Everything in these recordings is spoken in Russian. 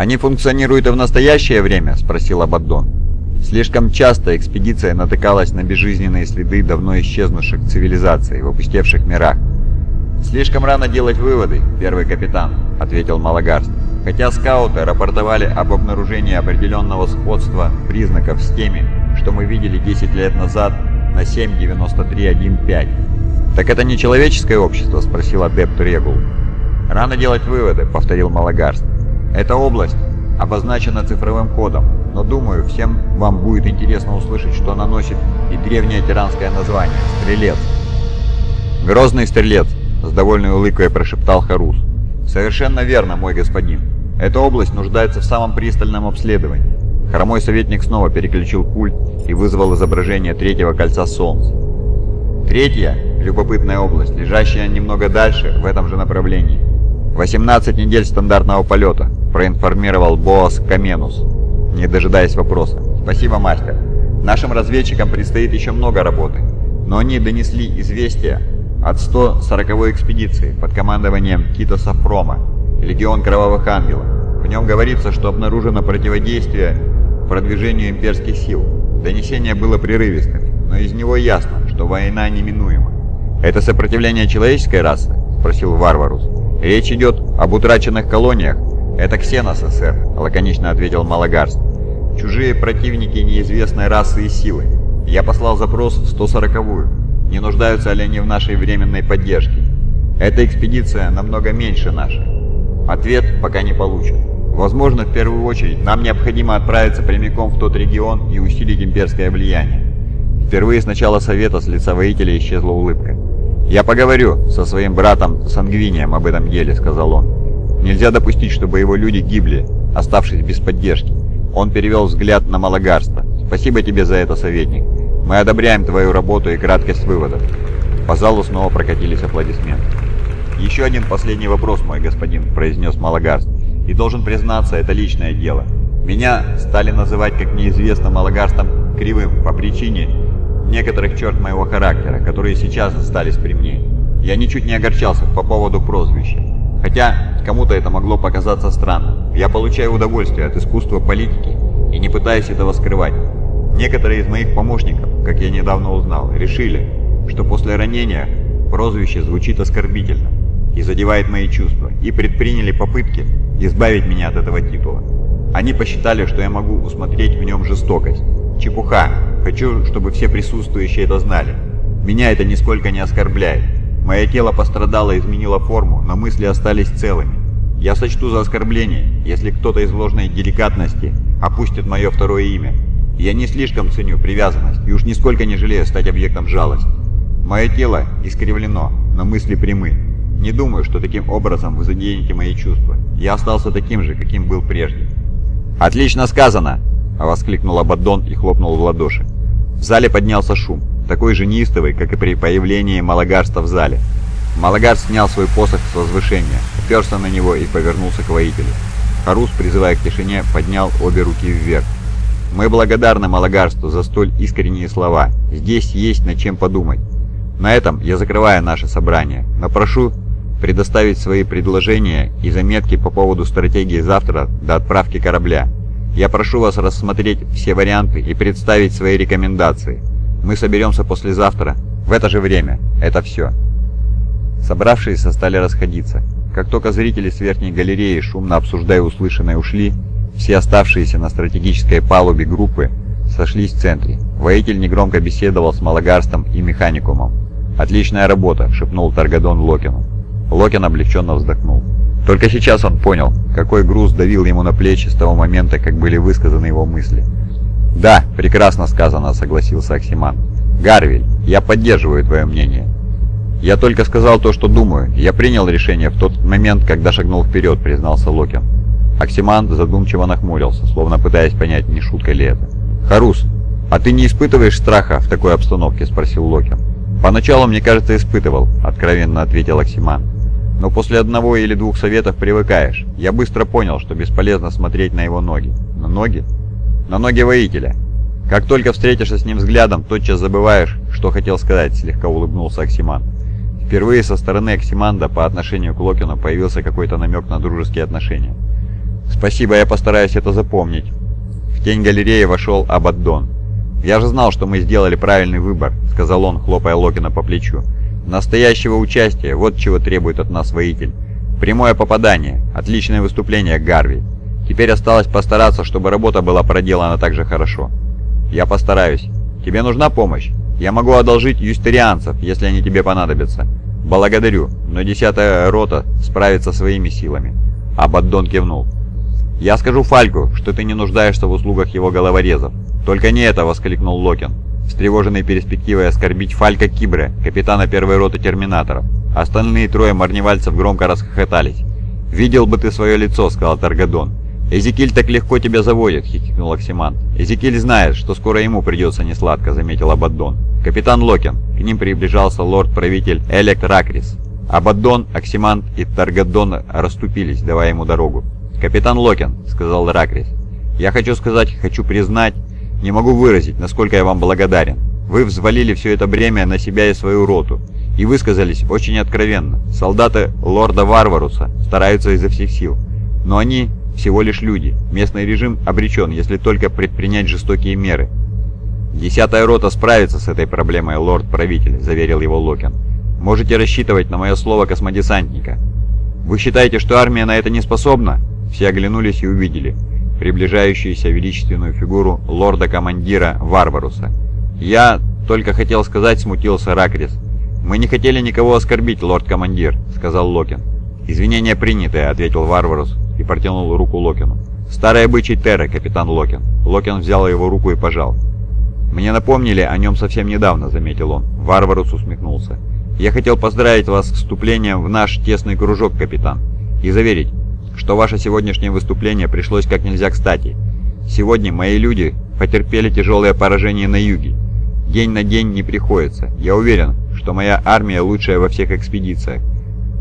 «Они функционируют и в настоящее время?» – спросил Абаддон. Слишком часто экспедиция натыкалась на безжизненные следы давно исчезнувших цивилизаций в опустевших мирах. «Слишком рано делать выводы, первый капитан», — ответил Малагарст. Хотя скауты рапортовали об обнаружении определенного сходства признаков с теми, что мы видели 10 лет назад на 7.93.1.5. «Так это не человеческое общество?» — спросил адепт Регул. «Рано делать выводы», — повторил Малагарст. «Эта область обозначена цифровым кодом, но думаю, всем вам будет интересно услышать, что она носит и древнее тиранское название – «Стрелец». «Грозный стрелец», – с довольной улыбкой прошептал Харус. «Совершенно верно, мой господин. Эта область нуждается в самом пристальном обследовании». Хромой советник снова переключил пульт и вызвал изображение третьего кольца Солнц. Третья – любопытная область, лежащая немного дальше, в этом же направлении. 18 недель стандартного полета, проинформировал Боас Каменус, не дожидаясь вопроса. «Спасибо, мастер. Нашим разведчикам предстоит еще много работы, но они донесли известие от 140-й экспедиции под командованием Кита Сафрома, Легион Кровавых Ангелов. В нем говорится, что обнаружено противодействие продвижению имперских сил. Донесение было прерывистым, но из него ясно, что война неминуема. «Это сопротивление человеческой расы?» – спросил Варварус. «Речь идет об утраченных колониях, «Это Ксенос, СССР», — лаконично ответил Малагарст. «Чужие противники неизвестной расы и силы. Я послал запрос в 140-ю. Не нуждаются ли они в нашей временной поддержке? Эта экспедиция намного меньше нашей. Ответ пока не получен. Возможно, в первую очередь, нам необходимо отправиться прямиком в тот регион и усилить имперское влияние. Впервые с начала Совета с лица воителя исчезла улыбка. «Я поговорю со своим братом Сангвинием об этом деле», — сказал он. Нельзя допустить, чтобы его люди гибли, оставшись без поддержки. Он перевел взгляд на Малагарста. «Спасибо тебе за это, советник. Мы одобряем твою работу и краткость выводов». По залу снова прокатились аплодисменты. «Еще один последний вопрос, мой господин», — произнес Малагарст. «И должен признаться, это личное дело. Меня стали называть, как неизвестно, Малагарстом кривым по причине некоторых черт моего характера, которые сейчас остались при мне. Я ничуть не огорчался по поводу прозвища. Хотя кому-то это могло показаться странным. Я получаю удовольствие от искусства политики и не пытаюсь этого скрывать. Некоторые из моих помощников, как я недавно узнал, решили, что после ранения прозвище звучит оскорбительно и задевает мои чувства, и предприняли попытки избавить меня от этого титула. Они посчитали, что я могу усмотреть в нем жестокость. Чепуха. Хочу, чтобы все присутствующие это знали. Меня это нисколько не оскорбляет. Мое тело пострадало и изменило форму, но мысли остались целыми. Я сочту за оскорбление, если кто-то из ложной деликатности опустит мое второе имя. Я не слишком ценю привязанность и уж нисколько не жалею стать объектом жалости. Мое тело искривлено, но мысли прямы. Не думаю, что таким образом вы заденете мои чувства. Я остался таким же, каким был прежде. «Отлично сказано!» — воскликнул Абаддон и хлопнул в ладоши. В зале поднялся шум такой же неистовый, как и при появлении Малагарста в зале. Малагарст снял свой посох с возвышения, уперся на него и повернулся к воителю. Харус, призывая к тишине, поднял обе руки вверх. «Мы благодарны Малагарсту за столь искренние слова. Здесь есть над чем подумать. На этом я закрываю наше собрание, но прошу предоставить свои предложения и заметки по поводу стратегии завтра до отправки корабля. Я прошу вас рассмотреть все варианты и представить свои рекомендации. Мы соберемся послезавтра, в это же время. Это все». Собравшиеся стали расходиться. Как только зрители с верхней галереи, шумно обсуждая услышанное, ушли, все оставшиеся на стратегической палубе группы сошлись в центре. Воитель негромко беседовал с Малагарстом и Механикумом. «Отличная работа», — шепнул Таргадон Локину. Локин облегченно вздохнул. Только сейчас он понял, какой груз давил ему на плечи с того момента, как были высказаны его мысли. «Да, прекрасно сказано», — согласился Оксиман. «Гарвиль, я поддерживаю твое мнение». «Я только сказал то, что думаю. Я принял решение в тот момент, когда шагнул вперед», — признался Локин. Оксиман задумчиво нахмурился, словно пытаясь понять, не шутка ли это. «Харус, а ты не испытываешь страха в такой обстановке?» — спросил Локин. «Поначалу, мне кажется, испытывал», — откровенно ответил Оксиман. «Но после одного или двух советов привыкаешь. Я быстро понял, что бесполезно смотреть на его ноги». «На ноги?» на ноги воителя. Как только встретишься с ним взглядом, тотчас забываешь, что хотел сказать, слегка улыбнулся Оксиман. Впервые со стороны Оксиманда по отношению к Локину появился какой-то намек на дружеские отношения. «Спасибо, я постараюсь это запомнить». В тень галереи вошел Абаддон. «Я же знал, что мы сделали правильный выбор», — сказал он, хлопая Локина по плечу. «Настоящего участия, вот чего требует от нас воитель. Прямое попадание, отличное выступление, Гарви. Теперь осталось постараться, чтобы работа была проделана так же хорошо». «Я постараюсь. Тебе нужна помощь? Я могу одолжить юстерианцев, если они тебе понадобятся». «Благодарю, но десятая рота справится своими силами». Абаддон кивнул. «Я скажу Фальку, что ты не нуждаешься в услугах его головорезов». «Только не это!» — воскликнул Локин, встревоженный перспективой оскорбить Фалька Кибре, капитана первой роты терминаторов. Остальные трое марневальцев громко расхохотались. «Видел бы ты свое лицо», — сказал Таргадон. «Эзекиль так легко тебя заводит», — хихикнул Оксимант. «Эзекиль знает, что скоро ему придется несладко», — заметил Абаддон. «Капитан Локин». К ним приближался лорд-правитель Элект Ракрис. Абаддон, Оксимант и Таргадон расступились, давая ему дорогу. «Капитан Локин», — сказал Ракрис. «Я хочу сказать, хочу признать, не могу выразить, насколько я вам благодарен. Вы взвалили все это бремя на себя и свою роту, и высказались очень откровенно. Солдаты лорда Варваруса стараются изо всех сил, но они всего лишь люди. Местный режим обречен, если только предпринять жестокие меры. «Десятая рота справится с этой проблемой, лорд-правитель», — заверил его Локин. «Можете рассчитывать на мое слово космодесантника». «Вы считаете, что армия на это не способна?» Все оглянулись и увидели приближающуюся величественную фигуру лорда-командира Варваруса. «Я только хотел сказать», — смутился Ракрис. «Мы не хотели никого оскорбить, лорд-командир», — сказал Локин. «Извинения приняты», — ответил Варварус и протянул руку Локину. «Старый обычай Терры, капитан Локин». Локин взял его руку и пожал. «Мне напомнили о нем совсем недавно», — заметил он. Варварус усмехнулся. «Я хотел поздравить вас с вступлением в наш тесный кружок, капитан, и заверить, что ваше сегодняшнее выступление пришлось как нельзя кстати. Сегодня мои люди потерпели тяжелое поражение на юге. День на день не приходится. Я уверен, что моя армия лучшая во всех экспедициях.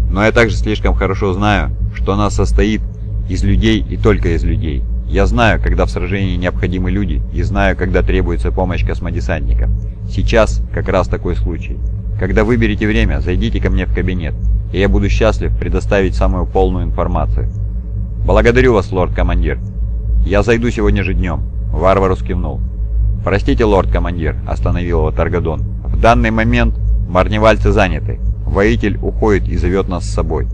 Но я также слишком хорошо знаю, что она состоит из людей и только из людей. Я знаю, когда в сражении необходимы люди, и знаю, когда требуется помощь космодесантников. Сейчас как раз такой случай. Когда выберете время, зайдите ко мне в кабинет, и я буду счастлив предоставить самую полную информацию. «Благодарю вас, лорд-командир. Я зайду сегодня же днем», — Варварус кивнул. «Простите, лорд-командир», — остановил его Таргадон. «В данный момент марневальцы заняты. Воитель уходит и зовет нас с собой».